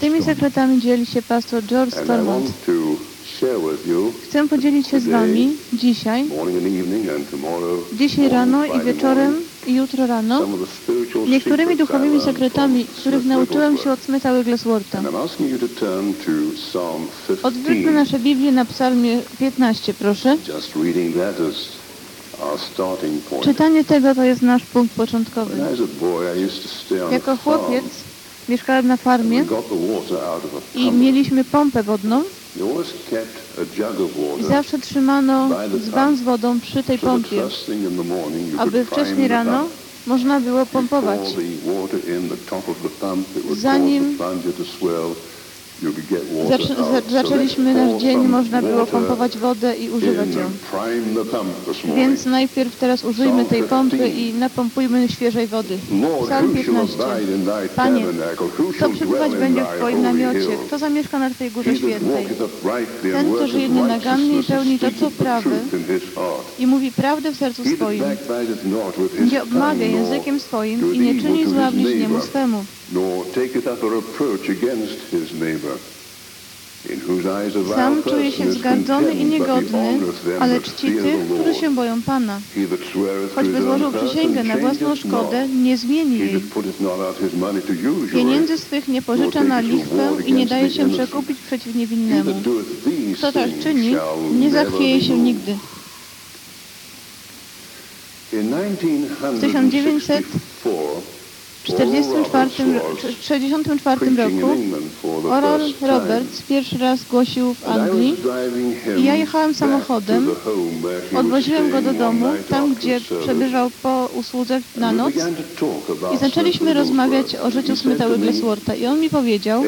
Tymi sekretami dzieli się pastor George Stormont. Chcę podzielić się z Wami dzisiaj, dzisiaj rano i wieczorem i jutro rano niektórymi duchowymi sekretami, których nauczyłem się od Smitha Wiggleswortha. Odwróćmy 15. nasze Biblię na psalmie 15, proszę. Czytanie tego to jest nasz punkt początkowy. Jako chłopiec mieszkałem na farmie i mieliśmy pompę wodną i zawsze trzymano dzban z wodą przy tej pompie, aby wcześniej rano można było pompować. Zanim- zaczęliśmy nasz dzień, można było pompować wodę i używać ją. Więc najpierw teraz użyjmy tej pompy i napompujmy świeżej wody. Psalm who shall 15. abide in thy Panie, Kto przebywać będzie w Twoim namiocie? Kto zamieszka na Twojej górze świętej? Ten, kto żyje nienagannie i pełni to, co heart. I mówi prawdę w sercu swoim. Nie obmawia językiem swoim i nie czyni zła bliźniemu swemu. Sam czuje się is wzgardzony i niegodny, ale czci tych, którzy się boją Pana. Choćby złożył przysięgę na własną szkodę, nie zmieni jej. Pieniędzy swych nie pożycza na lichwę i nie daje się przekupić przeciw niewinnemu. Kto tak czyni, nie zachwieje się nigdy. In 1964 1964 w 64 roku Oral Roberts pierwszy raz głosił w Anglii i ja jechałem samochodem, odwoziłem go do domu, tam gdzie przebywał po usłudze na noc. i zaczęliśmy rozmawiać o życiu Smitha Wiggleswortha i on mi powiedział,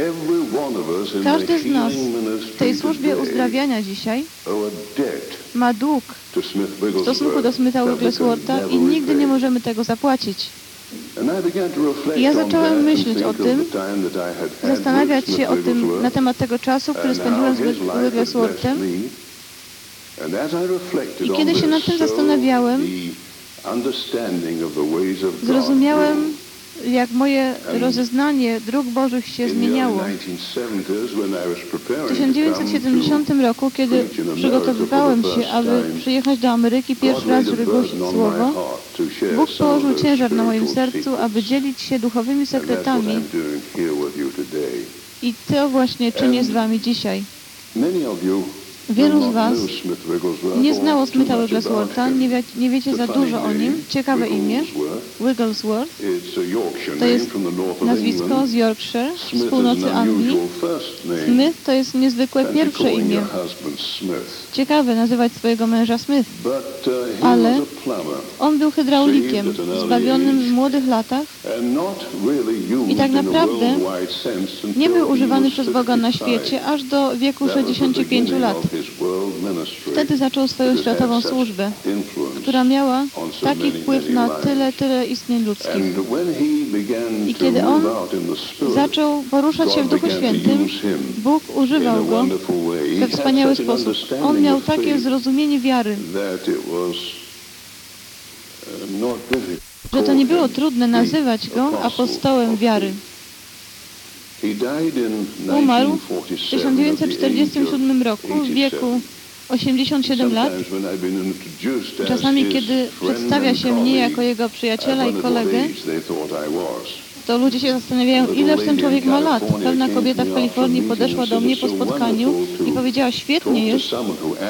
każdy z nas w tej służbie uzdrawiania dzisiaj ma dług w stosunku do Smitha Wiggleswortha i nigdy nie możemy tego zapłacić. I ja zacząłem myśleć o tym, Zastanawiać się o tym na temat tego czasu, który spędziłem z Wigglesworthem I kiedy się nad tym zastanawiałem, zrozumiałem, jak moje rozeznanie dróg Bożych się zmieniało. W 1970 roku, kiedy przygotowywałem się, aby przyjechać do Ameryki pierwszy raz, żeby głosić Słowo, Bóg położył ciężar na moim sercu, aby dzielić się duchowymi sekretami i to właśnie czynię z Wami dzisiaj. Wielu z Was Nie znało Smitha Wiggleswortha, nie, wie, nie wiecie za dużo o nim. Ciekawe imię, Wigglesworth. To jest Nazwisko z Yorkshire, z północy Anglii. Smith to jest niezwykłe pierwsze imię. Ciekawe nazywać swojego męża Smith. Ale On był hydraulikiem, zbawionym w młodych latach. i tak naprawdę Nie był używany przez Boga na świecie aż do wieku 65 lat. Wtedy zaczął swoją światową służbę, która miała taki wpływ na tyle, tyle istnień ludzkich. I kiedy on Zaczął poruszać się w Duchu Świętym, Bóg używał go we wspaniały sposób. On miał takie zrozumienie wiary, że to nie było trudne nazywać go apostołem wiary. Umarł w 1947 roku w wieku 87 lat. Czasami, kiedy przedstawia się mnie jako jego przyjaciela i kolegę, to ludzie się zastanawiają, ileż ten człowiek ma lat. Pewna kobieta w Kalifornii podeszła do mnie po spotkaniu i powiedziała, świetnie jest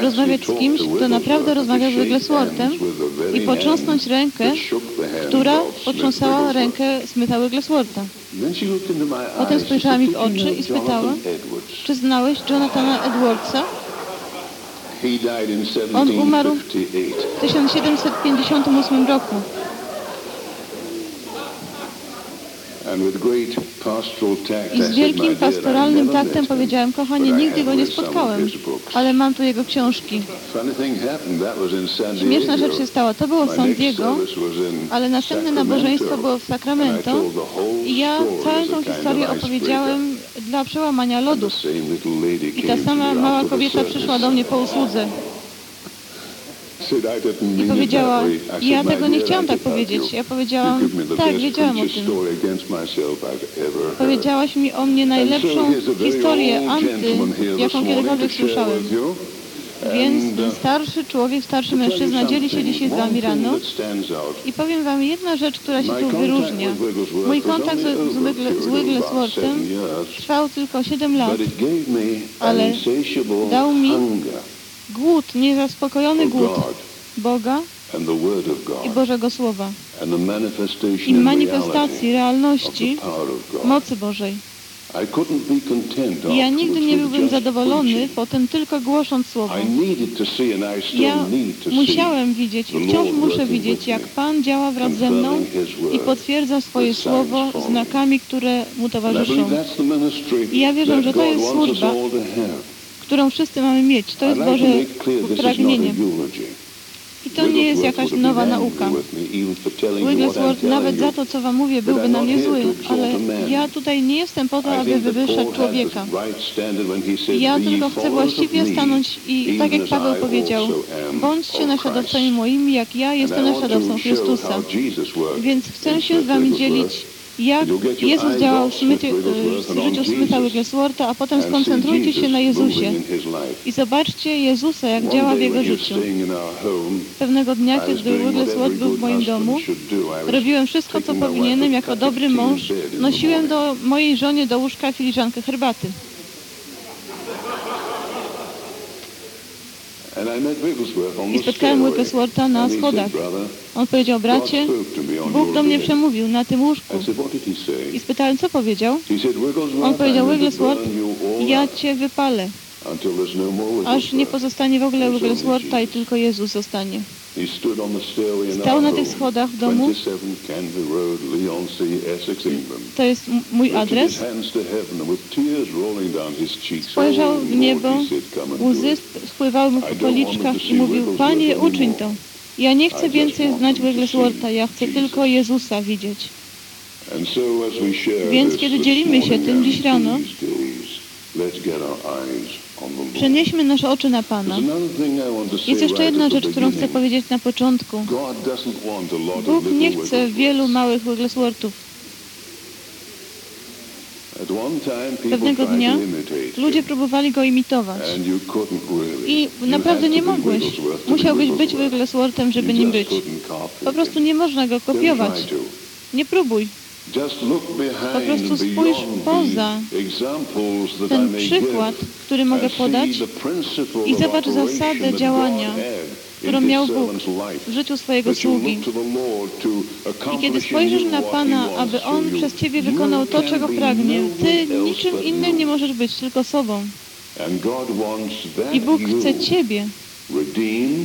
rozmawiać z kimś, kto naprawdę rozmawia z Wigglesworthem i potrząsnąć rękę, która potrząsała rękę Smitha Wiggleswortha. Potem spojrzała mi w oczy i spytała, Czy znałeś Jonathana Edwardsa? On umarł W 1758 roku. I z wielkim pastoralnym taktem powiedziałem, kochanie, nigdy go nie spotkałem, ale mam tu jego książki. Śmieszna rzecz się stała, to było w San Diego, ale następne nabożeństwo było w Sacramento i ja całą tą historię opowiedziałem dla przełamania lodów. I ta sama mała kobieta przyszła do mnie po usłudze. I powiedziała, ja tego nie chciałam tak powiedzieć. Ja powiedziałam, tak, wiedziałam o tym. Powiedziałaś mi o mnie najlepszą historię anty, jaką kiedykolwiek słyszałem. Więc ten starszy człowiek, starszy mężczyzna dzieli się dzisiaj z Wami rano i powiem Wam jedna rzecz, która się tu wyróżnia. Mój kontakt z, z Wigglesworthem trwał tylko 7 lat, ale dał mi głód, niezaspokojony głód Boga i Bożego Słowa i manifestacji realności mocy Bożej. Ja nigdy nie byłbym zadowolony potem tylko głosząc Słowo. Ja musiałem widzieć i wciąż muszę widzieć, jak Pan działa wraz ze mną i potwierdza swoje Słowo znakami, które Mu towarzyszą. I ja wierzę, że to jest służba, którą wszyscy mamy mieć. To jest Boże pragnienie. I to nie jest jakaś nowa nauka. Wigglesworth nawet za to, co Wam mówię, byłby na mnie zły, ale ja tutaj nie jestem po to, aby wywyższać człowieka. Ja tylko chcę właściwie stanąć i tak jak Paweł powiedział, bądźcie naśladowcami moimi, jak ja jestem naśladowcą Chrystusa. Więc chcę się z Wami dzielić jak Jezus działał w, Smycie, w życiu Smitha Wiggleswortha, a potem skoncentrujcie się na Jezusie i zobaczcie Jezusa, jak działa w Jego życiu. Pewnego dnia, kiedy Wigglesworth był w moim domu, robiłem wszystko, co powinienem jako dobry mąż. Nosiłem do mojej żonie do łóżka filiżankę herbaty. I spotkałem Wiggleswortha na schodach. On powiedział, bracie, Bóg do mnie przemówił na tym łóżku. I spytałem, co powiedział? On powiedział, Wigglesworth, ja Cię wypalę, aż nie pozostanie w ogóle Wiggleswortha i tylko Jezus zostanie. Stał na tych schodach w domu. To jest mój adres. Spojrzał w niebo, łzy spływały mu po policzkach i mówił, Panie, uczyń to. Ja nie chcę więcej znać Wiggleswortha, ja chcę tylko Jezusa widzieć. Więc kiedy dzielimy się tym dziś rano, Przenieśmy nasze oczy na Pana. Jest jeszcze jedna rzecz, którą chcę powiedzieć na początku. Bóg nie chce wielu małych Wigglesworthów. Pewnego dnia ludzie próbowali go imitować. I naprawdę nie mogłeś. Musiałbyś być Wigglesworthem, żeby nim być. Po prostu nie można go kopiować. Nie próbuj. Po prostu spójrz poza ten przykład, który mogę podać i zobacz zasadę działania, którą miał Bóg w życiu swojego sługi. I kiedy spojrzysz na Pana, aby On przez Ciebie wykonał to, czego pragnie, Ty niczym innym nie możesz być, tylko sobą. I Bóg chce Ciebie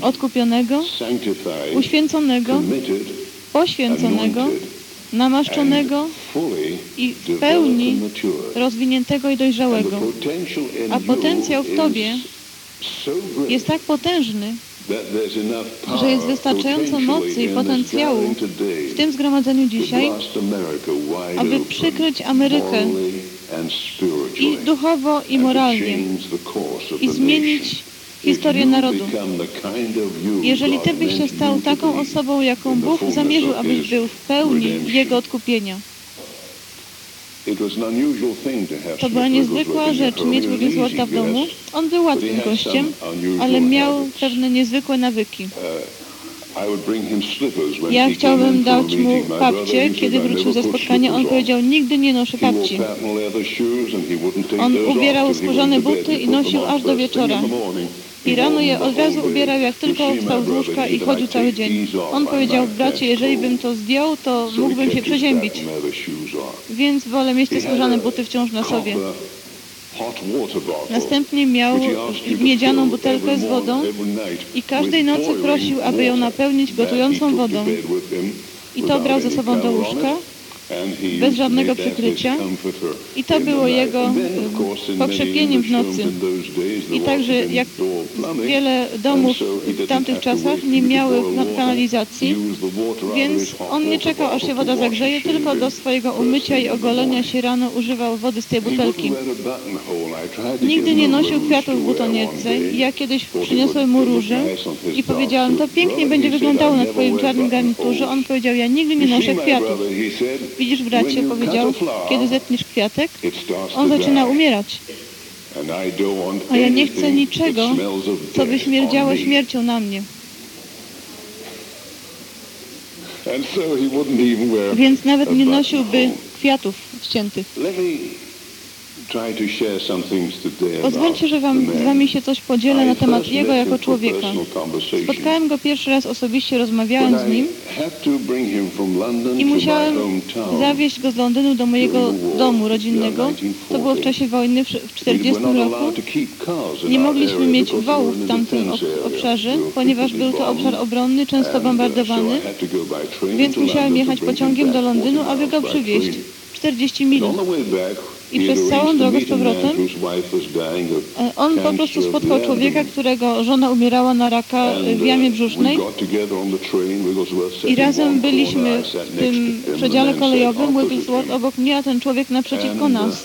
odkupionego, uświęconego, poświęconego, namaszczonego i w pełni rozwiniętego i dojrzałego. A potencjał w Tobie jest tak potężny, że jest wystarczająco mocy i potencjału w tym zgromadzeniu dzisiaj, aby przykryć Amerykę i duchowo, i moralnie i zmienić historię narodu. Jeżeli Ty byś się stał taką osobą, jaką Bóg zamierzył, abyś był w pełni Jego odkupienia. To była niezwykła rzecz mieć Wiggleswortha w domu. On był łatwym gościem, ale miał pewne niezwykłe nawyki. Ja chciałbym dać mu kapcie, kiedy wrócił ze spotkania. On powiedział, nigdy nie noszę kapci. On ubierał skórzane buty i nosił aż do wieczora. I rano je od razu ubierał, jak tylko wstał z łóżka i chodził cały dzień. On powiedział, bracie, jeżeli bym to zdjął, to mógłbym się przeziębić. Więc wolę mieć te skórzane buty wciąż na sobie. Następnie miał miedzianą butelkę z wodą i każdej nocy prosił, aby ją napełnić gotującą wodą. I to brał ze sobą do łóżka bez żadnego przykrycia. I to było jego pokrzepieniem w nocy. I także jak wiele domów w tamtych czasach nie miały kanalizacji, więc on nie czekał, aż się woda zagrzeje, tylko do swojego umycia i ogolenia się rano używał wody z tej butelki. Nigdy nie nosił kwiatów w butonietce. Ja kiedyś przyniosłem mu różę i powiedziałem, to pięknie będzie wyglądało na twoim czarnym garniturze. On powiedział, ja nigdy nie noszę kwiatów. Widzisz, bracie, powiedział, kiedy zetniesz kwiatek, on zaczyna umierać. A ja nie chcę niczego, co by śmierdziało śmiercią na mnie. Więc nawet nie nosiłby kwiatów ściętych. Pozwólcie, że wam, z Wami się coś podzielę na temat Jego jako człowieka. Spotkałem Go pierwszy raz osobiście, rozmawiałem z Nim i musiałem zawieźć Go z Londynu do mojego domu rodzinnego. To było w czasie wojny w 1940 roku. Nie mogliśmy mieć wołów w tamtym obszarze, ponieważ był to obszar obronny, często bombardowany, więc musiałem jechać pociągiem do Londynu, aby Go przywieźć. 40 mil. I przez całą drogę z powrotem e, on po prostu spotkał człowieka, którego żona umierała na raka w jamie brzusznej i razem byliśmy w tym przedziale kolejowym Wigglesworth obok mnie, a ten człowiek naprzeciwko nas.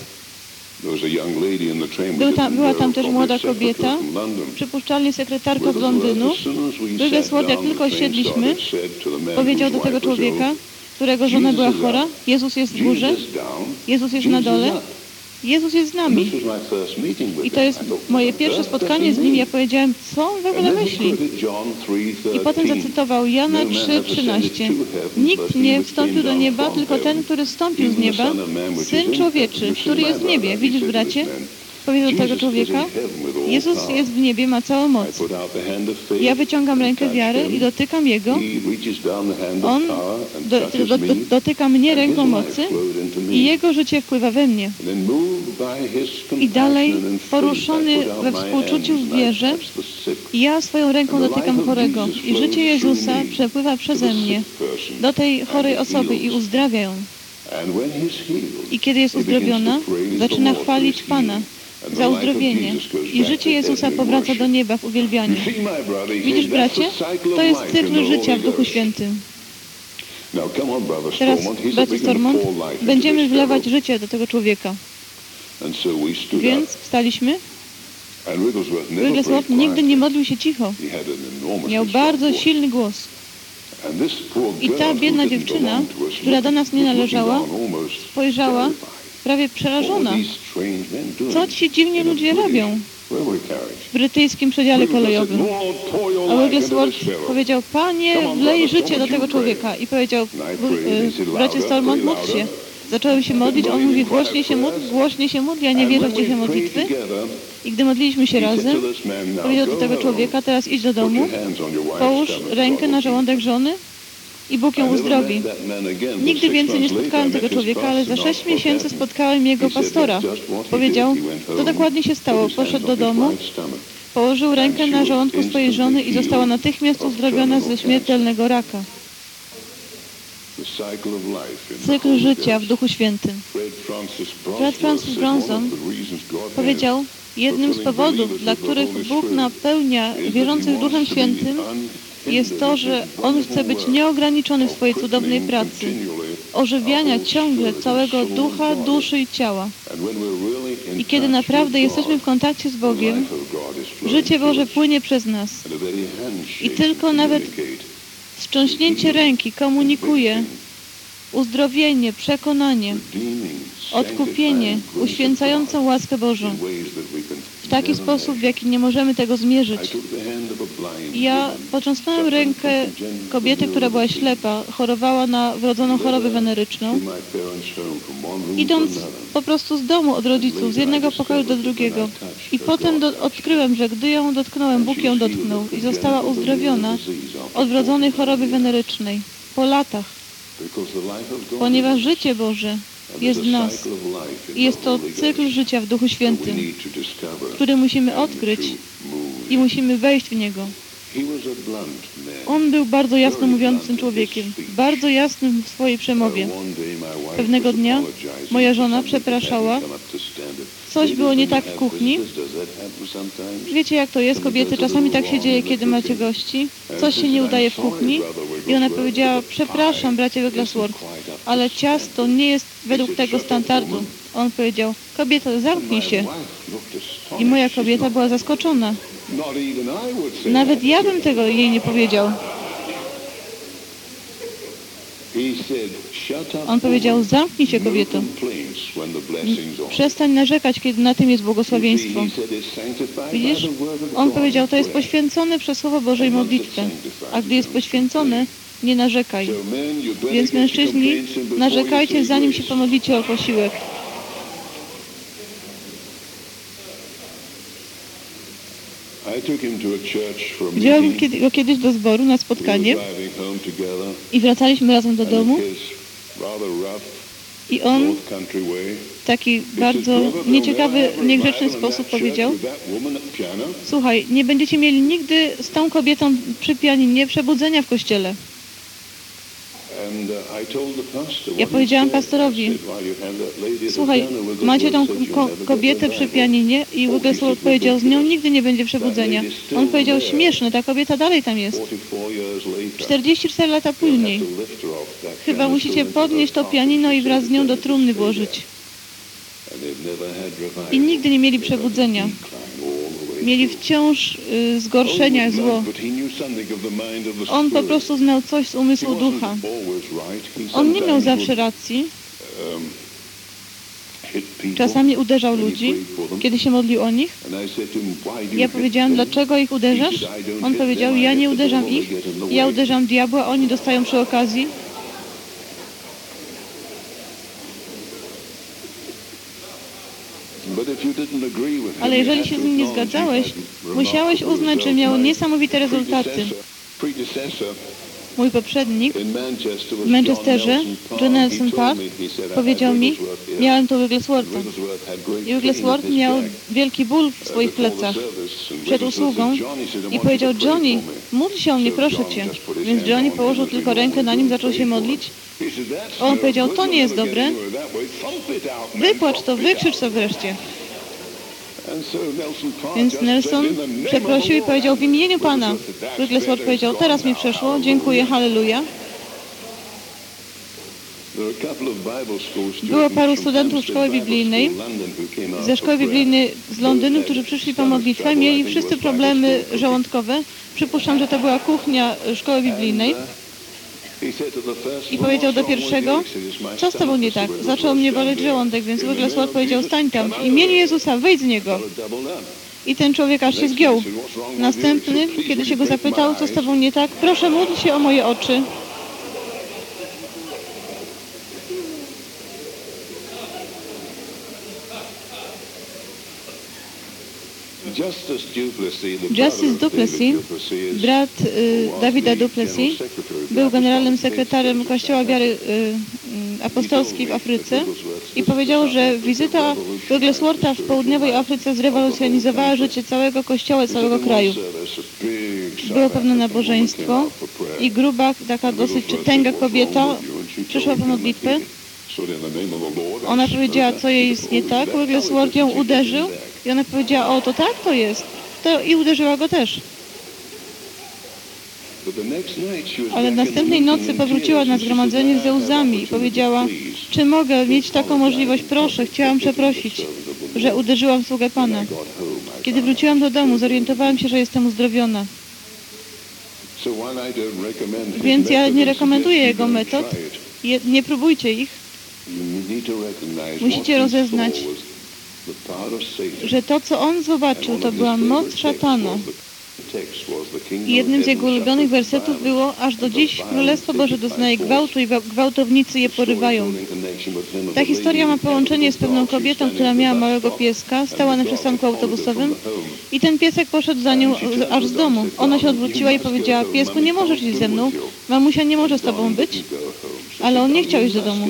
Był tam, była tam też młoda kobieta, przypuszczalnie sekretarka z Londynu. Wigglesworth, jak tylko siedliśmy, powiedział do tego człowieka, którego żona była chora, Jezus jest w górze, Jezus jest na dole, Jezus jest z nami. I to jest moje pierwsze spotkanie z Nim. Ja powiedziałem, co on w ogóle myśli? I potem zacytował Jana 3,13. Nikt nie wstąpił do nieba, tylko ten, który wstąpił z nieba, Syn Człowieczy, który jest w niebie. Widzisz, bracie? Powiedział do tego człowieka, Jezus jest w niebie, ma całą moc. Ja wyciągam rękę wiary i dotykam Jego. On do, do, do, dotyka mnie ręką mocy i Jego życie wpływa we mnie. I dalej, poruszony we współczuciu w wierze, ja swoją ręką dotykam chorego. I życie Jezusa przepływa przeze mnie. do tej chorej osoby i uzdrawia ją. I kiedy jest uzdrowiona, zaczyna chwalić Pana za uzdrowienie i życie Jezusa powraca do nieba w uwielbianiu. Widzisz, bracie? To jest cykl życia w Duchu Świętym. Teraz, bracie Stormont, będziemy wlewać życie do tego człowieka. Więc wstaliśmy. Wigglesworth nigdy nie modlił się cicho. Miał bardzo silny głos. I ta biedna dziewczyna, która do nas nie należała, spojrzała prawie przerażona. Co ci dziwni ludzie robią w brytyjskim przedziale kolejowym? A Wigglesworth powiedział, panie, wlej życie do tego człowieka. I powiedział, bracie Stormont, módl się. Zacząłem się modlić, on mówi, głośnie się módl, głośnie się módl, ja nie wierzę w ciche modlitwy. I gdy modliliśmy się razem, powiedział do tego człowieka, teraz idź do domu, połóż rękę na żołądek żony i Bóg ją uzdrowi. Nigdy więcej nie spotkałem tego człowieka, ale za sześć miesięcy spotkałem jego pastora. Powiedział, to dokładnie się stało. Poszedł do domu, położył rękę na żołądku swojej żony i została natychmiast uzdrowiona ze śmiertelnego raka. Cykl życia w Duchu Świętym. Fred Francis Bronson powiedział, jednym z powodów, dla których Bóg napełnia wierzących Duchem Świętym, jest to, że On chce być nieograniczony w swojej cudownej pracy, ożywiania ciągle całego ducha, duszy i ciała. I kiedy naprawdę jesteśmy w kontakcie z Bogiem, życie Boże płynie przez nas. I tylko nawet wstrząśnięcie ręki komunikuje uzdrowienie, przekonanie, odkupienie, uświęcającą łaskę Bożą w taki sposób, w jaki nie możemy tego zmierzyć. Ja począsnąłem rękę kobiety, która była ślepa, chorowała na wrodzoną chorobę weneryczną. Idąc po prostu z domu od rodziców, z jednego pokoju do drugiego. I potem do, odkryłem, że gdy ją dotknąłem, Bóg ją dotknął i została uzdrowiona od wrodzonej choroby wenerycznej po latach. Ponieważ życie Boże jest w nas. I jest to cykl życia w Duchu Świętym, który musimy odkryć i musimy wejść w niego. On był bardzo jasno mówiącym człowiekiem, bardzo jasnym w swojej przemowie. Pewnego dnia moja żona przepraszała. Coś było nie tak w kuchni. Wiecie, jak to jest, kobiety? Czasami tak się dzieje, kiedy macie gości. Coś się nie udaje w kuchni. I ona powiedziała, przepraszam, bracie Wyglasworth, ale ciasto nie jest według tego standardu. On powiedział, kobieto, zamknij się. I moja kobieta była zaskoczona. Nawet ja bym tego jej nie powiedział. On powiedział, zamknij się kobieto. Przestań narzekać, kiedy na tym jest błogosławieństwo. Widzisz? On powiedział, to jest poświęcone przez Słowo Bożej modlitwę. A gdy jest poświęcone, nie narzekaj. Więc mężczyźni, narzekajcie zanim się pomodlicie o posiłek. Wziąłem go kiedyś do zboru na spotkanie i wracaliśmy razem do domu i on w taki bardzo nieciekawy, niegrzeczny sposób powiedział Słuchaj, nie będziecie mieli nigdy z tą kobietą przy pianinie przebudzenia w kościele. Ja powiedziałam pastorowi, słuchaj, macie tą ko kobietę przy pianinie i Wigglesworth powiedział, z nią nigdy nie będzie przebudzenia. On powiedział, śmieszne, ta kobieta dalej tam jest. 44 lata później. Chyba musicie podnieść to pianino i wraz z nią do trumny włożyć. I nigdy nie mieli przebudzenia mieli wciąż y, zgorszenia, zło. On po prostu znał coś z umysłu ducha. On nie miał zawsze racji. Czasami uderzał ludzi, kiedy się modlił o nich. Ja powiedziałam, dlaczego ich uderzasz? On powiedział, ja nie uderzam ich, ja uderzam diabła, oni dostają przy okazji. Ale jeżeli się z nim nie zgadzałeś, musiałeś uznać, że miał niesamowite rezultaty. Mój poprzednik w Manchesterze, John Nelson Park, powiedział mi, miałem to Wiggleswortha. I Wigglesworth miał wielki ból w swoich plecach przed usługą i powiedział, Johnny, módl się o mnie, proszę Cię. Więc Johnny położył tylko rękę na nim, zaczął się modlić. On powiedział, to nie jest dobre. Wypłacz to, wykrzycz to wreszcie. Więc Nelson przeprosił i powiedział w imieniu Pana. Wigglesworth powiedział, teraz mi przeszło, dziękuję, halleluja. Było paru studentów szkoły biblijnej, ze szkoły biblijnej z Londynu, którzy przyszli po modlitwę, mieli wszyscy problemy żołądkowe. Przypuszczam, że to była kuchnia szkoły biblijnej. I powiedział do pierwszego, co z tobą nie tak? Zaczął mnie boleć żołądek, więc Wigglesworth powiedział, stań tam. W imieniu Jezusa, wyjdź z niego. I ten człowiek aż się zgiął. Następny, kiedy się go zapytał, co z tobą nie tak, proszę módl się o moje oczy. Justice Duplessis, brat y, Dawida Duplessis, był generalnym sekretarem Kościoła Wiary y, y, Apostolskiej w Afryce i powiedział, że wizyta Wiggleswortha w południowej Afryce zrewolucjonizowała życie całego Kościoła, całego kraju. Było pewne nabożeństwo i gruba, taka dosyć tęga kobieta przyszła po modlitwę. Ona powiedziała, co jej jest nie tak. Wigglesworth ją uderzył i ona powiedziała, o to tak to jest. To I uderzyła go też. Ale następnej nocy powróciła na zgromadzenie ze łzami i powiedziała, czy mogę mieć taką możliwość? Proszę, chciałam przeprosić, że uderzyłam sługę Pana. Kiedy wróciłam do domu, zorientowałam się, że jestem uzdrowiona. Więc ja nie rekomenduję jego metod. Nie próbujcie ich. Musicie rozeznać, że to, co on zobaczył, to była moc szatana. Jednym z jego ulubionych wersetów było, aż do dziś Królestwo Boże doznaje gwałtu i gwałtownicy je porywają. Ta historia ma połączenie z pewną kobietą, która miała małego pieska, stała na przystanku autobusowym i ten piesek poszedł za nią aż z domu. Ona się odwróciła i powiedziała, piesku, nie możesz iść ze mną, mamusia nie może z tobą być. Ale on nie chciał iść do domu.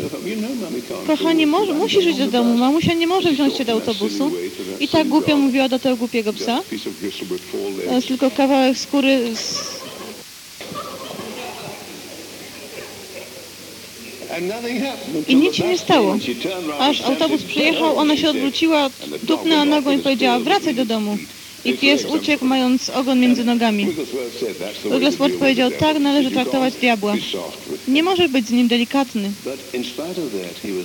Kochanie, może, musisz iść do domu, mamusia nie może wziąć cię do autobusu. I tak głupio mówiła do tego głupiego psa. Tylko kawałek skóry z... I nic się nie stało. Aż autobus przyjechał, ona się odwróciła, tupnęła nogą i powiedziała, wracaj do domu. I pies uciekł, mając ogon między nogami. Wigglesworth powiedział, tak należy traktować diabła. Nie może być z nim delikatny.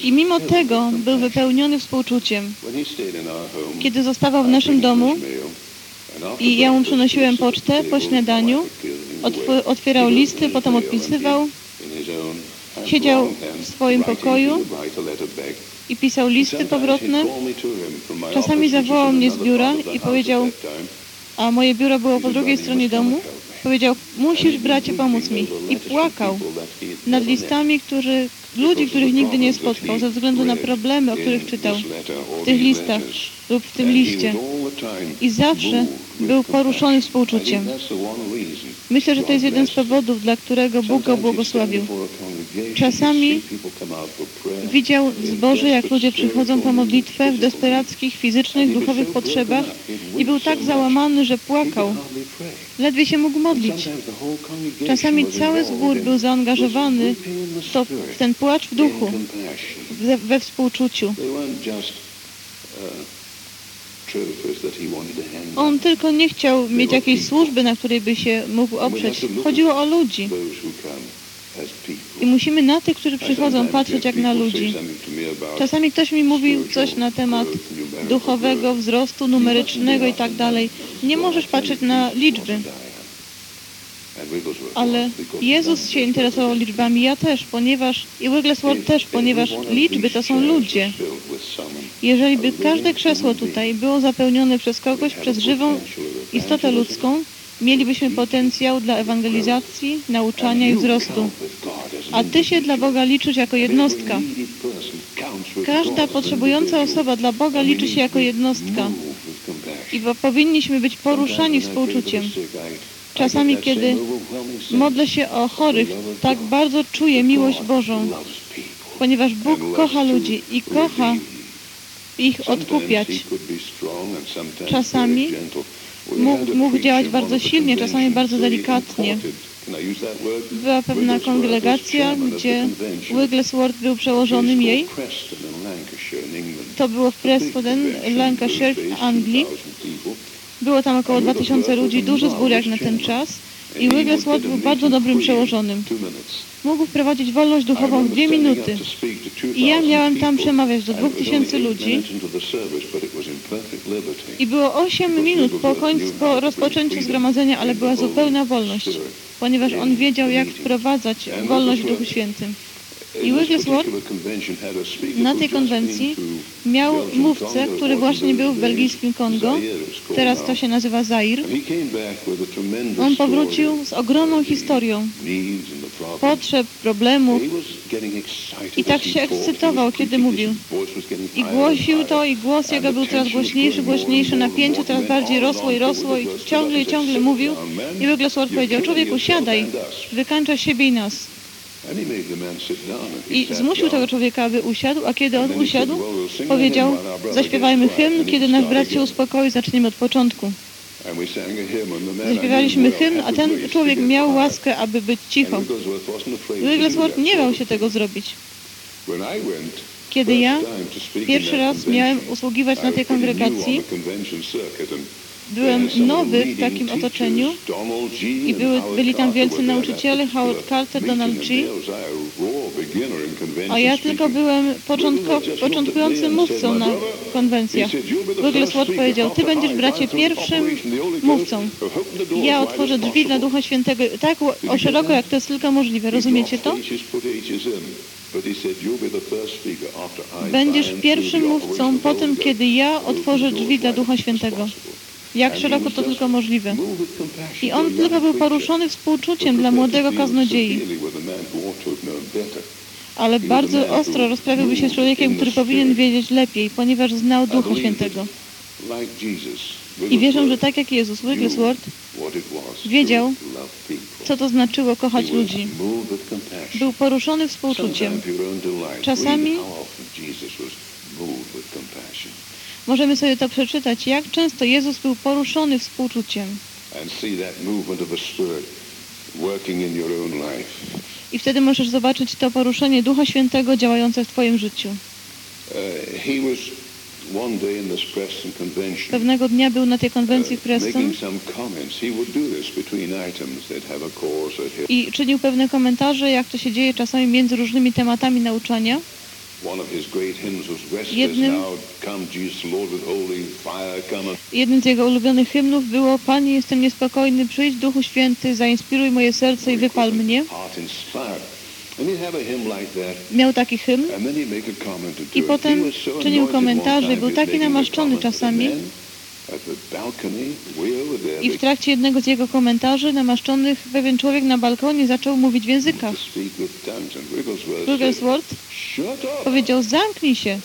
I mimo tego był wypełniony współczuciem. Kiedy zostawał w naszym domu i ja mu przynosiłem pocztę po śniadaniu, otw- otwierał listy, potem odpisywał, siedział w swoim pokoju i pisał listy powrotne. Czasami zawołał mnie z biura i powiedział, a moje biuro było po drugiej stronie domu, powiedział, musisz bracie pomóc mi. I płakał nad listami, którzy, ludzi, których nigdy nie spotkał, ze względu na problemy, o których czytał w tych listach lub w tym liście. I zawsze był poruszony współczuciem. Myślę, że to jest jeden z powodów, dla którego Bóg go błogosławił. Czasami widział zboże, jak ludzie przychodzą po modlitwę w desperackich, fizycznych, duchowych potrzebach i był tak załamany, że płakał. Ledwie się mógł modlić. Czasami cały zbór był zaangażowany w, ten płacz w duchu, we współczuciu. On tylko nie chciał mieć jakiejś służby, na której by się mógł oprzeć. Chodziło o ludzi. I musimy na tych, którzy przychodzą, patrzeć jak na ludzi. Czasami ktoś mi mówił coś na temat duchowego wzrostu numerycznego i tak dalej. Nie możesz patrzeć na liczby. Ale Jezus się interesował liczbami, ja też, ponieważ i Wigglesworth też, ponieważ liczby to są ludzie. Jeżeli by każde krzesło tutaj było zapełnione przez kogoś, przez żywą istotę ludzką, mielibyśmy potencjał dla ewangelizacji, nauczania i wzrostu. A Ty się dla Boga liczysz jako jednostka. Każda potrzebująca osoba dla Boga liczy się jako jednostka. I powinniśmy być poruszani współczuciem. Czasami, kiedy modlę się o chorych, tak bardzo czuję miłość Bożą, ponieważ Bóg kocha ludzi i kocha ich odkupiać. Czasami mógł, mógł działać bardzo silnie, czasami bardzo delikatnie. Była pewna kongregacja, gdzie Wigglesworth był przełożonym jej. To było w Preston, Lancashire w Anglii. Było tam około 2000 ludzi, duży zbór jak na ten czas. I Wigglesworth był bardzo dobrym przełożonym. Mógł wprowadzić wolność duchową w dwie minuty. I ja miałem tam przemawiać do 2000 ludzi. I było 8 minut po, końcu, po rozpoczęciu zgromadzenia, ale była zupełna wolność, ponieważ on wiedział, jak wprowadzać wolność w Duchu Świętym. I Wigglesworth na tej konwencji miał mówcę, który właśnie był w belgijskim Kongo. Teraz to się nazywa Zair. On powrócił z ogromną historią. potrzeb, problemów i tak się ekscytował, kiedy mówił. I głosił to i głos jego był coraz głośniejszy, głośniejszy, napięcie coraz bardziej rosło i rosło i ciągle i ciągle mówił. I Wigglesworth powiedział, człowieku siadaj, wykańcza siebie i nas. I zmusił tego człowieka, aby usiadł, a kiedy on usiadł, powiedział, zaśpiewajmy hymn, kiedy nasz brat się uspokoi, zaczniemy od początku. Zaśpiewaliśmy hymn, a ten człowiek miał łaskę, aby być cicho. Wigglesworth nie bał się tego zrobić. Kiedy ja pierwszy raz miałem usługiwać na tej kongregacji, byłem nowy w takim otoczeniu i były, byli tam wielcy nauczyciele, Howard Carter, Donald G. A ja tylko byłem początkującym mówcą na konwencjach. Wigglesworth powiedział, ty będziesz, bracie, pierwszym mówcą. Ja otworzę drzwi dla Ducha Świętego tak o szeroko, jak to jest tylko możliwe. Rozumiecie to? Będziesz pierwszym mówcą po tym, kiedy ja otworzę drzwi dla Ducha Świętego jak szeroko to tylko możliwe. I on tylko był poruszony współczuciem dla młodego kaznodziei. Ale bardzo ostro rozprawiłby się z człowiekiem, który powinien wiedzieć lepiej, ponieważ znał Ducha Świętego. I wierzę, że tak jak Jezus, Wigglesworth wiedział, co to znaczyło kochać ludzi. Był poruszony współczuciem. Czasami Możemy sobie to przeczytać, jak często Jezus był poruszony współczuciem. I wtedy możesz zobaczyć to poruszenie Ducha Świętego działające w Twoim życiu. Uh. Pewnego dnia był na tej konwencji w uh, Preston i czynił pewne komentarze, jak to się dzieje czasami między różnymi tematami nauczania. Jednym-. Jednym z jego ulubionych hymnów było Panie, jestem niespokojny, przyjdź Duchu Święty, zainspiruj moje serce i wypal mnie. Miał taki hymn. I potem czynił komentarze, był taki namaszczony czasami. I w trakcie jednego z jego komentarzy namaszczonych pewien człowiek na balkonie zaczął mówić w językach. Wigglesworth up! powiedział, zamknij się.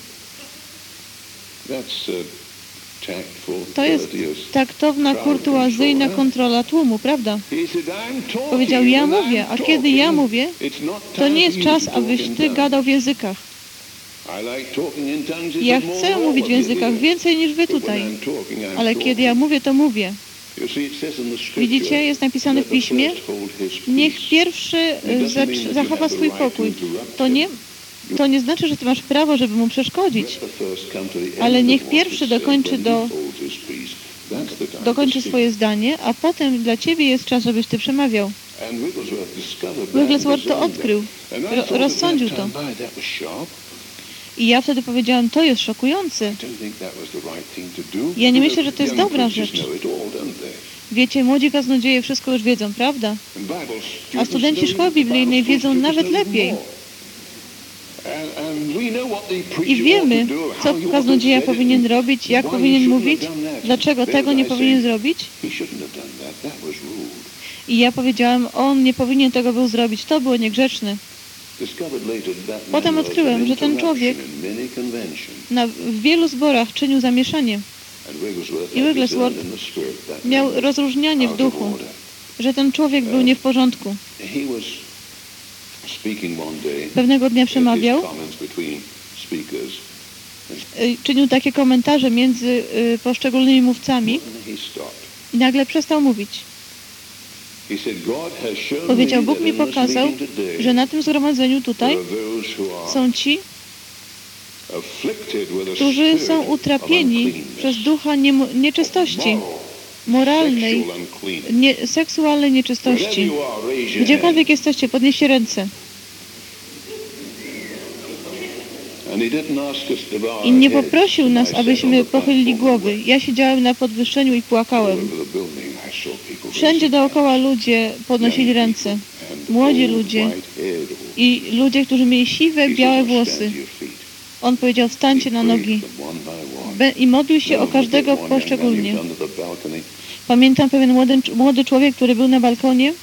To jest taktowna, kurtuazyjna kontrola tłumu, prawda? He said, "I'm talking, Powiedział, ja mówię, a kiedy ja mówię, to nie jest czas, abyś ty gadał w językach. Ja chcę mówić w językach więcej niż wy tutaj. Ale kiedy ja mówię, to mówię. Widzicie, jest napisane w piśmie. Niech pierwszy zachowa swój pokój. To nie, to nie znaczy, że ty masz prawo, żeby mu przeszkodzić. Ale niech pierwszy dokończy do- Dokończy swoje zdanie, a potem dla ciebie jest czas, żebyś ty przemawiał. Wigglesworth to odkrył, ro- rozsądził to. time, "My, that was sharp. I ja wtedy powiedziałem, to jest szokujące. Ja nie myślę, że to jest dobra rzecz. Wiecie, młodzi kaznodzieje wszystko już wiedzą, prawda? A studenci szkoły biblijnej wiedzą nawet lepiej. more. And- and we know what the I wiemy, co kaznodzieja powinien robić, jak powinien mówić, dlaczego tego nie powinien zrobić. I ja powiedziałem, on nie powinien tego był zrobić, to było niegrzeczne. Potem odkryłem, że ten człowiek. Na, w wielu zborach czynił zamieszanie. I Wigglesworth Miał rozróżnianie w duchu, że ten człowiek był nie w porządku. He was speaking one day. Pewnego dnia przemawiał, y, czynił takie komentarze między y, poszczególnymi mówcami i nagle przestał mówić. Powiedział, Bóg mi pokazał, że na tym zgromadzeniu tutaj są ci, którzy są utrapieni przez ducha nieczystości, moralnej, nie, seksualnej nieczystości. Gdziekolwiek jesteście, podnieście ręce. I nie poprosił nas, abyśmy pochylili głowy. Ja siedziałem na podwyższeniu i płakałem. Wszędzie dookoła ludzie podnosili ręce. Młodzi ludzie i ludzie, którzy mieli siwe, białe "Now stand włosy. to your feet." On powiedział, wstańcie na nogi. I modlił się o każdego poszczególnie. Pamiętam pewien młody, młody człowiek, który był na balkonie.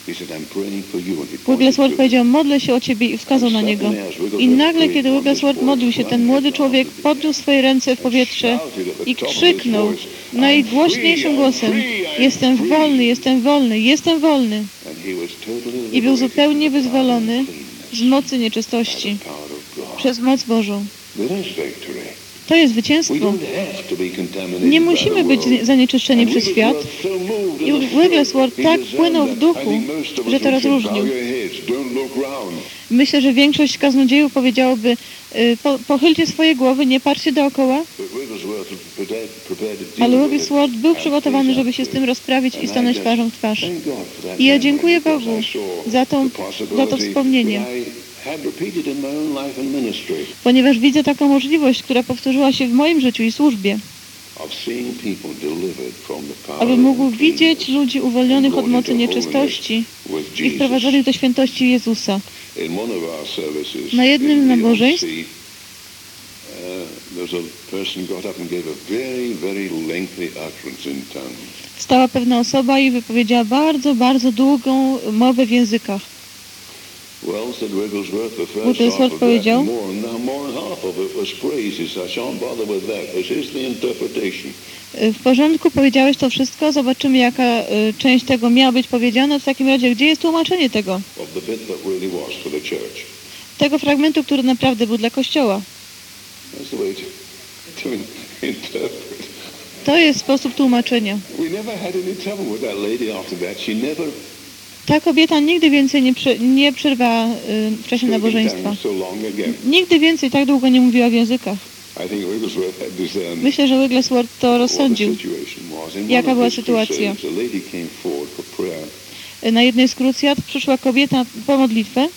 Wigglesworth powiedział, modlę się o ciebie i wskazał na niego. I nagle, kiedy Wigglesworth modlił się, ten młody człowiek podniósł swoje ręce w powietrze i krzyknął najgłośniejszym głosem, jestem wolny, jestem wolny, jestem wolny. I był zupełnie wyzwolony z mocy nieczystości przez moc Bożą. To jest zwycięstwo. Nie musimy być zanieczyszczeni przez świat. I Wigglesworth tak płynął w duchu, że to rozróżnił. Myślę, że większość kaznodziejów powiedziałoby, y, po, pochylcie swoje głowy, nie patrzcie dookoła, ale Wigglesworth był przygotowany, żeby się z tym rozprawić i stanąć twarzą w twarz. I ja dziękuję Bogu za, tą, za to wspomnienie, ponieważ widzę taką możliwość, która powtórzyła się w moim życiu i służbie, aby mógł widzieć ludzi uwolnionych od mocy nieczystości i wprowadzonych do świętości Jezusa. Na jednym nabożeństw- uh. Stała pewna osoba i wypowiedziała bardzo, bardzo długą mowę w językach. Wigglesworth, powiedział-. Y, W porządku, powiedziałeś to wszystko, zobaczymy jaka y, część tego miała być powiedziana. W takim razie, gdzie jest tłumaczenie tego? Tego fragmentu, który naprawdę był dla Kościoła. To jest sposób tłumaczenia. We never had any trouble with that lady after that. She never Ta kobieta nigdy więcej nie, prze, nie przerwała y, w czasie nabożeństwa. Nigdy więcej tak długo nie mówiła w językach. Myślę, że Wigglesworth to rozsądził. Jaka była sytuacja? prayer. Na jednej z krucjat przyszła kobieta po modlitwę,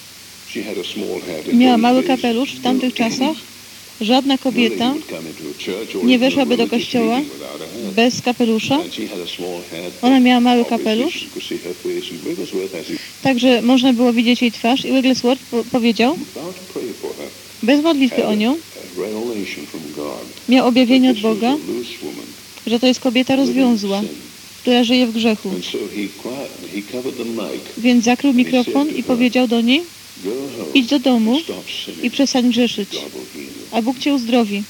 miała mały kapelusz w tamtych czasach. Żadna kobieta nie weszłaby do kościoła bez kapelusza. Ona miała mały kapelusz, także można było widzieć jej twarz i Wigglesworth po powiedział, bez modlitwy o nią, miał objawienie od Boga, że to jest kobieta rozwiązła, która żyje w grzechu. Więc zakrył mikrofon i powiedział do niej, idź do domu i przestań grzeszyć, a Bóg cię uzdrowi.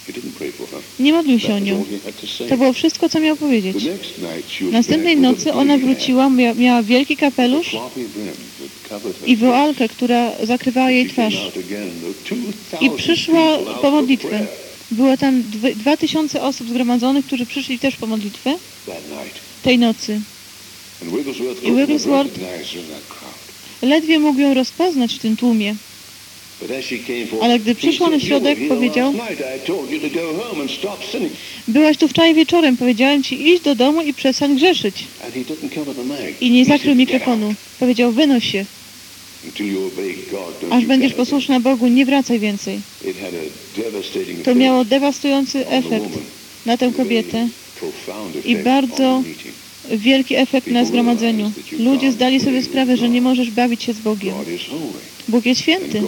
Nie modlił się o nią. to było wszystko, co miał powiedzieć. Następnej nocy ona wróciła, mia- miała wielki kapelusz i woalkę, która zakrywała jej twarz. out again. There were 2,000 I przyszła po modlitwę. Było tam dwa- tysiące osób zgromadzonych, którzy przyszli też po modlitwę tej nocy. I Wigglesworth- Ledwie mógł ją rozpoznać w tym tłumie. Ale gdy przyszła na said, "You were środek, powiedział- last night. I told you to go home and stop sinning." Byłaś tu wczoraj wieczorem, powiedziałem ci idź do domu i przestań grzeszyć. I nie zakrył said, "Get mikrofonu. Powiedział wynoś się, aż będziesz posłuszna Bogu, nie wracaj więcej. To miało dewastujący efekt na tę kobietę, i bardzo. Wielki efekt na zgromadzeniu. Ludzie zdali sobie sprawę, że nie możesz bawić się z Bogiem. Bóg jest święty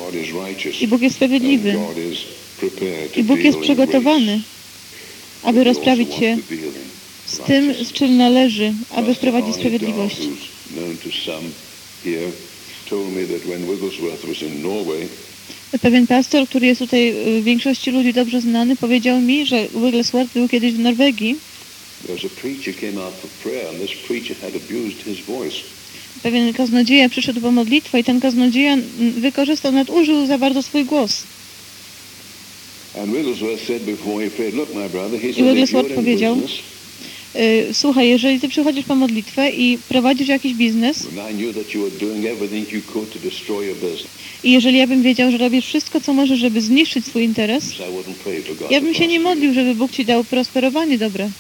i Bóg jest sprawiedliwy i Bóg jest przygotowany, aby rozprawić się z tym, z czym należy, aby wprowadzić sprawiedliwość. Pewien pastor, który jest tutaj y, większości ludzi dobrze znany, powiedział mi, że Wigglesworth był kiedyś w Norwegii. Pewien kaznodzieja przyszedł po modlitwę i ten kaznodzieja mm, wykorzystał, nadużył za bardzo swój głos. I said, "if Wigglesworth powiedział, business, Słuchaj, jeżeli ty przychodzisz po modlitwę i prowadzisz jakiś biznes I jeżeli ja bym wiedział, że robisz wszystko, co możesz, żeby zniszczyć swój interes, ja bym się nie modlił, żeby Bóg ci dał prosperowanie dobre.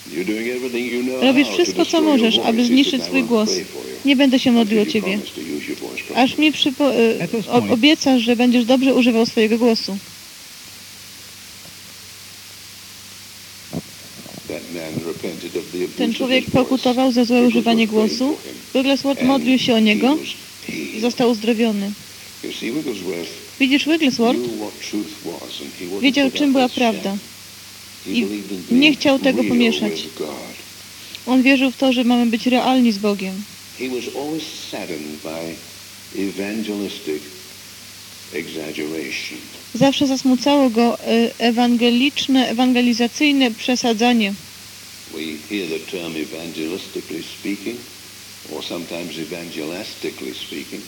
Robisz wszystko, co możesz, aby zniszczyć said, "I swój głos. Nie będę się modlił o ciebie. Aż properly." mi o- point- obiecasz, że będziesz dobrze używał swojego głosu. Człowiek pokutował za złe używanie głosu. Wigglesworth modlił się o niego i został uzdrowiony. Widzisz, Wigglesworth wiedział, czym była prawda. i nie chciał tego pomieszać. On wierzył w to, że mamy być realni z Bogiem. Zawsze zasmucało go y, ewangeliczne, ewangelizacyjne przesadzanie. We hear the term evangelistically speaking, or sometimes evangelistically speaking.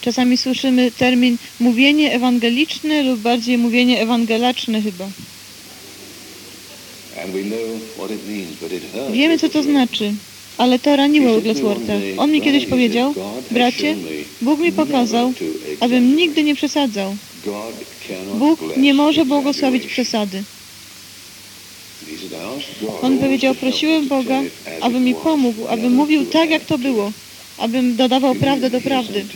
Czasami słyszymy termin mówienie ewangeliczne lub bardziej mówienie ewangelaczne chyba. And we know what it means, but it hurts. Wiemy, co to znaczy, ale to raniło Wiggleswortha. On mi kiedyś powiedział, bracie, Bóg mi pokazał, abym nigdy nie przesadzał. Bóg nie może błogosławić przesady. On powiedział, prosiłem Boga, aby mi pomógł, abym mówił tak, jak to było, abym dodawał prawdę do prawdy.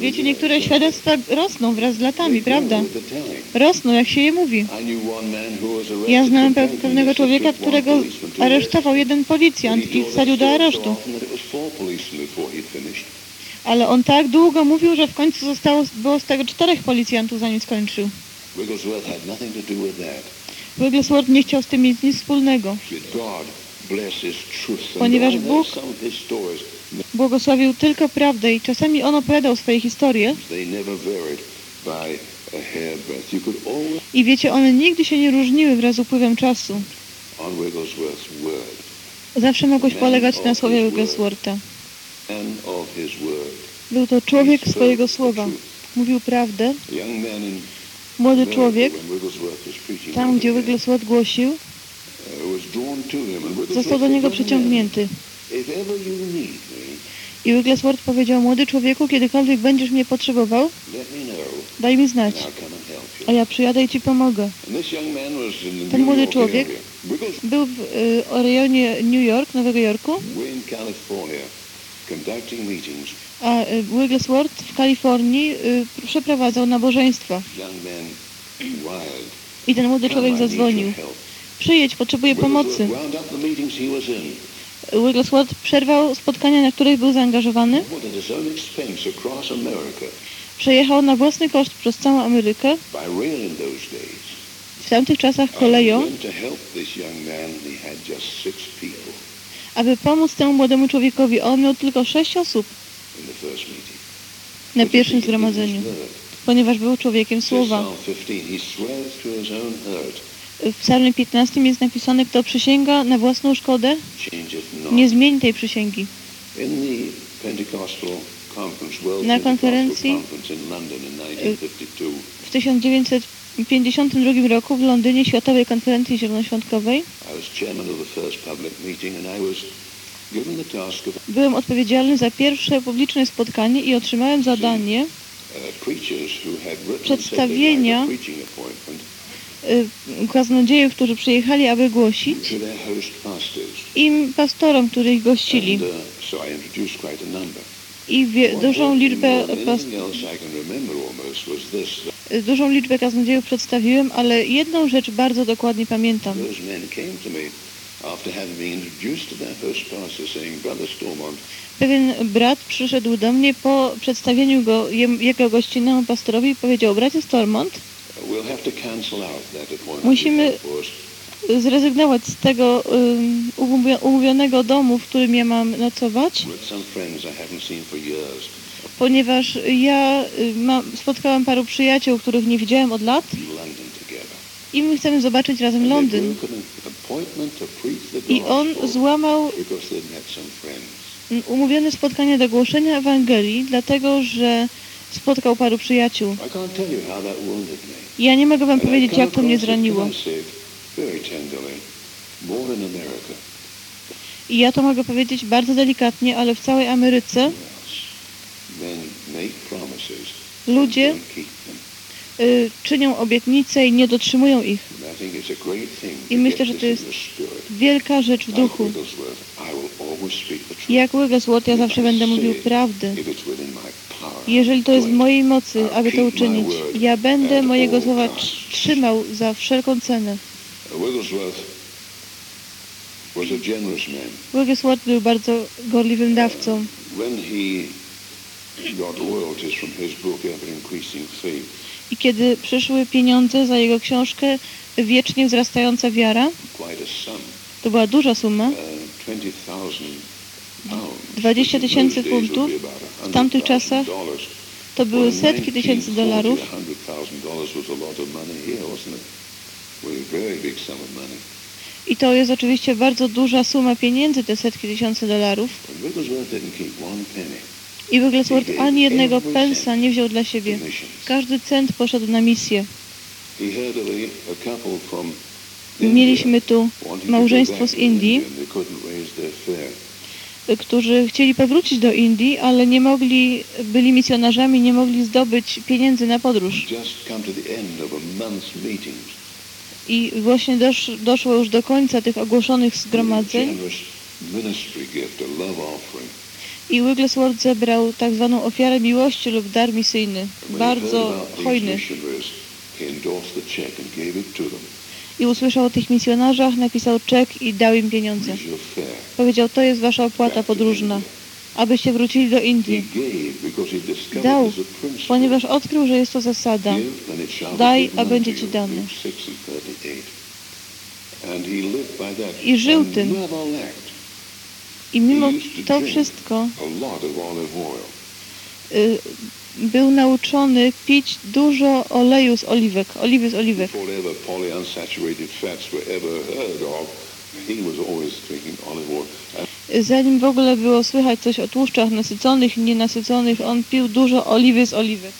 Wiecie, niektóre świadectwa rosną wraz z latami, prawda? Rosną, jak się je mówi. Ja znałem pe- pewnego człowieka, którego aresztował jeden policjant i wsadził do aresztu. Ale on tak długo mówił, że w końcu zostało, było z tego czterech policjantów, zanim skończył. Wigglesworth nie chciał z tym mieć nic wspólnego. Ponieważ Bóg- Błogosławił tylko prawdę i czasami on opowiadał swoje historie i wiecie, one nigdy się nie różniły wraz z upływem czasu. Zawsze mogłeś polegać na słowie Wiggleswortha. Był to człowiek swojego słowa. Mówił prawdę. Młody człowiek, tam gdzie Wigglesworth głosił, został do niego "Young man, przyciągnięty. I Wigglesworth powiedział, młody człowieku, kiedykolwiek będziesz mnie potrzebował, daj mi znać, a ja przyjadę i ci pomogę. Ten młody człowiek był w y, rejonie New York, Nowego Jorku, a y, Wigglesworth w Kalifornii y, przeprowadzał nabożeństwa. I ten młody człowiek zadzwonił. Przyjedź, potrzebuję pomocy. Wigglesworth przerwał spotkania, na których był zaangażowany. Przejechał na własny koszt przez całą Amerykę, w tamtych czasach koleją, aby pomóc temu młodemu człowiekowi. On miał tylko sześć osób na pierwszym zgromadzeniu, ponieważ był człowiekiem słowa. Psalm 15, he swears to his own hurt, W psalmie 15 jest napisane, kto przysięga na własną szkodę, nie zmieni tej przysięgi. Na konferencji, Conference in London in 1952, W 1952 roku w Londynie Światowej Konferencji Zielonoświątkowej byłem odpowiedzialny za pierwsze publiczne spotkanie i otrzymałem zadanie uh, Przedstawienia y, kaznodziejów, którzy przyjechali, aby głosić, im pastorom, których gościli. Uh, so I wie, dużą liczbę, that y, dużą liczbę kaznodziejów przedstawiłem, ale jedną rzecz bardzo dokładnie pamiętam. Pewien brat przyszedł do mnie po przedstawieniu go, jego gościnnemu pastorowi i powiedział, bracie Stormont, Musimy- zrezygnować z tego umówionego domu, w którym ja mam nocować, ponieważ ja y, ma, spotkałam paru przyjaciół, których nie widziałem od lat. I my chcemy zobaczyć razem Londyn. I on złamał umówione spotkanie do głoszenia Ewangelii, dlatego że spotkał paru przyjaciół. Ja nie mogę wam powiedzieć, jak to mnie zraniło. I ja to mogę powiedzieć bardzo delikatnie, ale w całej Ameryce ludzie czynią obietnice i nie dotrzymują ich. I myślę, że to jest wielka rzecz w duchu. Jak Wigglesworth, ja zawsze będę mówił prawdę. Jeżeli to jest w mojej mocy, aby to uczynić, ja będę mojego słowa trzymał za wszelką cenę. Wigglesworth był bardzo gorliwym dawcą. I kiedy przyszły pieniądze za jego książkę Wiecznie wzrastająca wiara, to była duża suma, uh, 20,000 pounds. 20 which in tysięcy funtów, w tamtych 100,000 czasach to były setki tysięcy 1940, dolarów. $100,000 was a lot of money here, wasn't it? Was a very big sum of money. I to jest oczywiście bardzo duża suma pieniędzy, te setki tysięcy dolarów. I Wigglesworth ani jednego pensa nie wziął dla siebie. Każdy cent poszedł na misję. Mieliśmy tu małżeństwo z Indii, którzy chcieli powrócić do Indii, ale nie mogli, byli misjonarzami, nie mogli zdobyć pieniędzy na podróż. I właśnie dosz, doszło już do końca tych ogłoszonych zgromadzeń i Wigglesworth zebrał tak zwaną ofiarę miłości lub dar misyjny, bardzo hojny. I usłyszał o tych misjonarzach, napisał czek i dał im pieniądze. Powiedział, to jest wasza opłata podróżna, abyście wrócili do Indii. Dał, ponieważ odkrył, że jest to zasada. Daj, a będzie ci dane. Luke 6 and 38. And he lived by that. I żył tym. I mimo to wszystko y, był nauczony pić dużo oleju z oliwek, oliwy z oliwek. Zanim w ogóle było słychać coś o tłuszczach nasyconych i nienasyconych, on pił dużo oliwy z oliwek.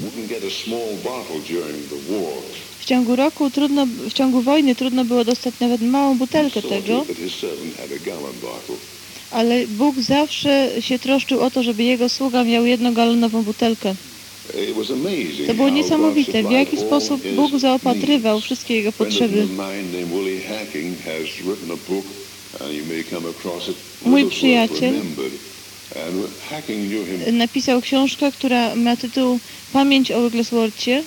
wouldn't get a small bottle during the war. W ciągu roku trudno, w ciągu wojny trudno było dostać nawet małą butelkę tego. Ale Bóg zawsze się troszczył o to, żeby jego sługa miał jednogalonową butelkę. To było niesamowite, w jaki sposób Bóg zaopatrywał wszystkie jego potrzeby. Mój przyjaciel Napisał książkę, która ma tytuł Pamięć o Wigglesworthie.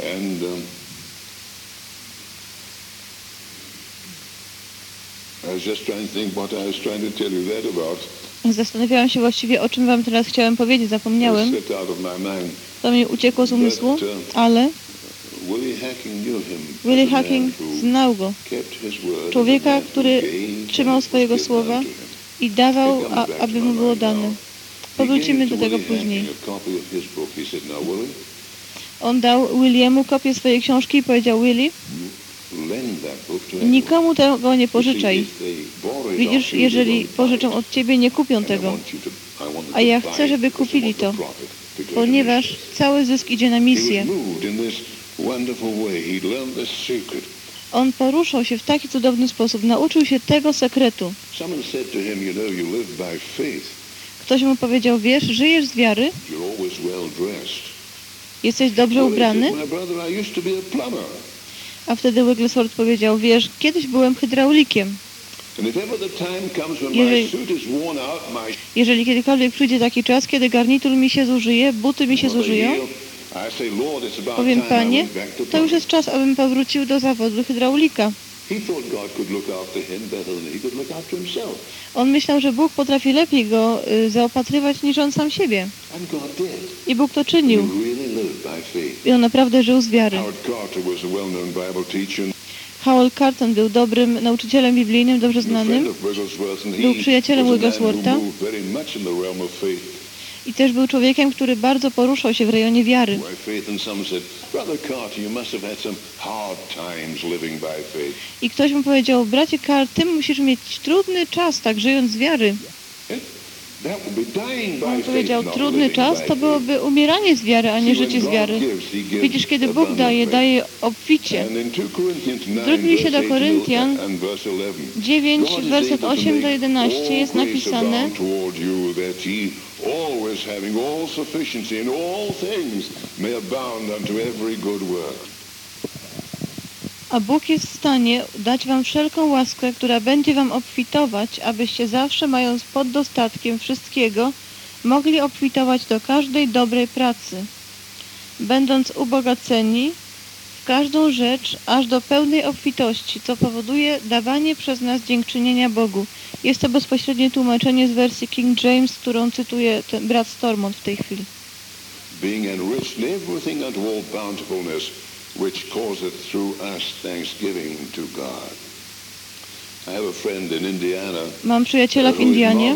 And um, I was just trying to think what I was trying to tell you that about. Zastanawiałam się właściwie, o czym wam teraz chciałem powiedzieć, zapomniałem. To mi uciekło z umysłu, uh, ale Willie Hacking znał go Człowieka, który trzymał swojego słowa i dawał, a, aby mu było dane. Powrócimy do tego później. Hacking a copy of his book. He said, "Now, Willie, On dał Williamu kopię swojej książki i powiedział, anyone. nikomu tego nie pożyczaj. Widzisz, jeżeli pożyczą od ciebie, nie kupią tego, A ja chcę, żeby kupili to, ponieważ cały zysk idzie na misję. On poruszał się w taki cudowny sposób, nauczył się tego sekretu. Ktoś mu powiedział, wiesz, żyjesz z wiary, jesteś dobrze ubrany, a wtedy Wigglesworth powiedział, wiesz, kiedyś byłem hydraulikiem. Jeżeli- Jeżeli kiedykolwiek przyjdzie taki czas, kiedy garnitur mi się zużyje, buty mi się zużyją, powiem, Panie, to już jest czas, abym powrócił do zawodu hydraulika. On myślał, że Bóg potrafi lepiej go y, zaopatrywać niż on sam siebie. I Bóg to czynił. I on naprawdę żył z wiary. Howard Carton był dobrym nauczycielem biblijnym, dobrze znanym Był przyjacielem Wiggleswortha. I też był człowiekiem, który bardzo poruszał się w rejonie wiary. I ktoś mu powiedział, bracie Karl, ty musisz mieć trudny czas, tak żyjąc z wiary. On powiedział, trudny czas to byłoby umieranie z wiary, a nie życie z wiary. Widzisz, kiedy Bóg daje, daje obficie. And in 2 Corinthians 9, Zwróć mi się do verse 8 Koryntian and verse 11. 9, God is werset able to 8 do make 11 all jest napisane, always having all sufficiency in all things may abound unto every good work. a Bóg jest w stanie dać wam wszelką łaskę, która będzie wam obfitować, abyście zawsze, mając pod dostatkiem wszystkiego, mogli obfitować do każdej dobrej pracy, będąc ubogaceni każdą rzecz, aż do pełnej obfitości, co powoduje dawanie przez nas dziękczynienia Bogu. Jest to bezpośrednie tłumaczenie z wersji King James, którą cytuje ten brat Stormont w tej chwili. being enriched in everything unto all bountifulness, which causeth through us thanksgiving to God. Mam przyjaciela w Indianie,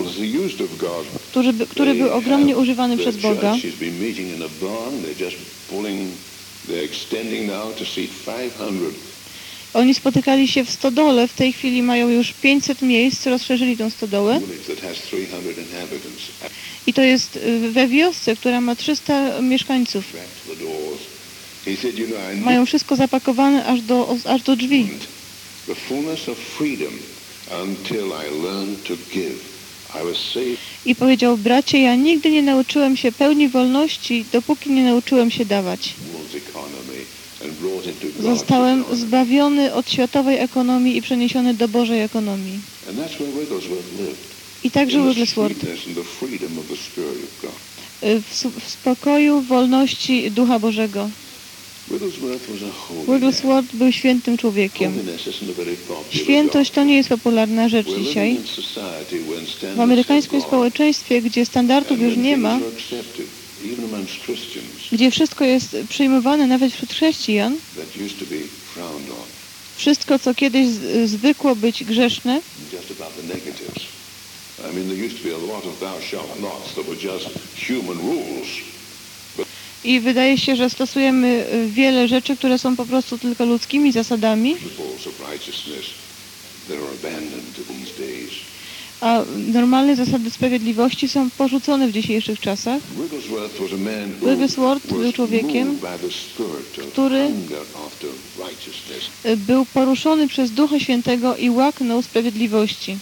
który, by- który był ogromnie używany przez Boga. Church has been meeting in a barn. They're just pulling, they're extending now to seat 500. Oni spotykali się w stodole, w tej chwili mają już 500 miejsc, rozszerzyli tą stodołę village that has 300 inhabitants. i to jest y, we wiosce, która ma 300 mieszkańców. Mają wszystko zapakowane aż do, aż do drzwi. I powiedział, bracie, ja nigdy nie nauczyłem się pełni wolności, dopóki nie nauczyłem się dawać. Zostałem zbawiony od światowej ekonomii i przeniesiony do Bożej ekonomii. I także Wigglesworth y, w, spokoju, wolności Ducha Bożego. Wigglesworth był świętym człowiekiem. Świętość to nie jest popularna rzecz dzisiaj. W amerykańskim społeczeństwie, gdzie standardów and już nie ma, gdzie wszystko jest przyjmowane nawet wśród chrześcijan, wszystko, co kiedyś zwykło być grzeszne. I wydaje się, że stosujemy y, wiele rzeczy, które są po prostu tylko ludzkimi zasadami, a normalne zasady sprawiedliwości są porzucone w dzisiejszych czasach. Wigglesworth był człowiekiem, który- Był poruszony przez Ducha Świętego i łaknął sprawiedliwości.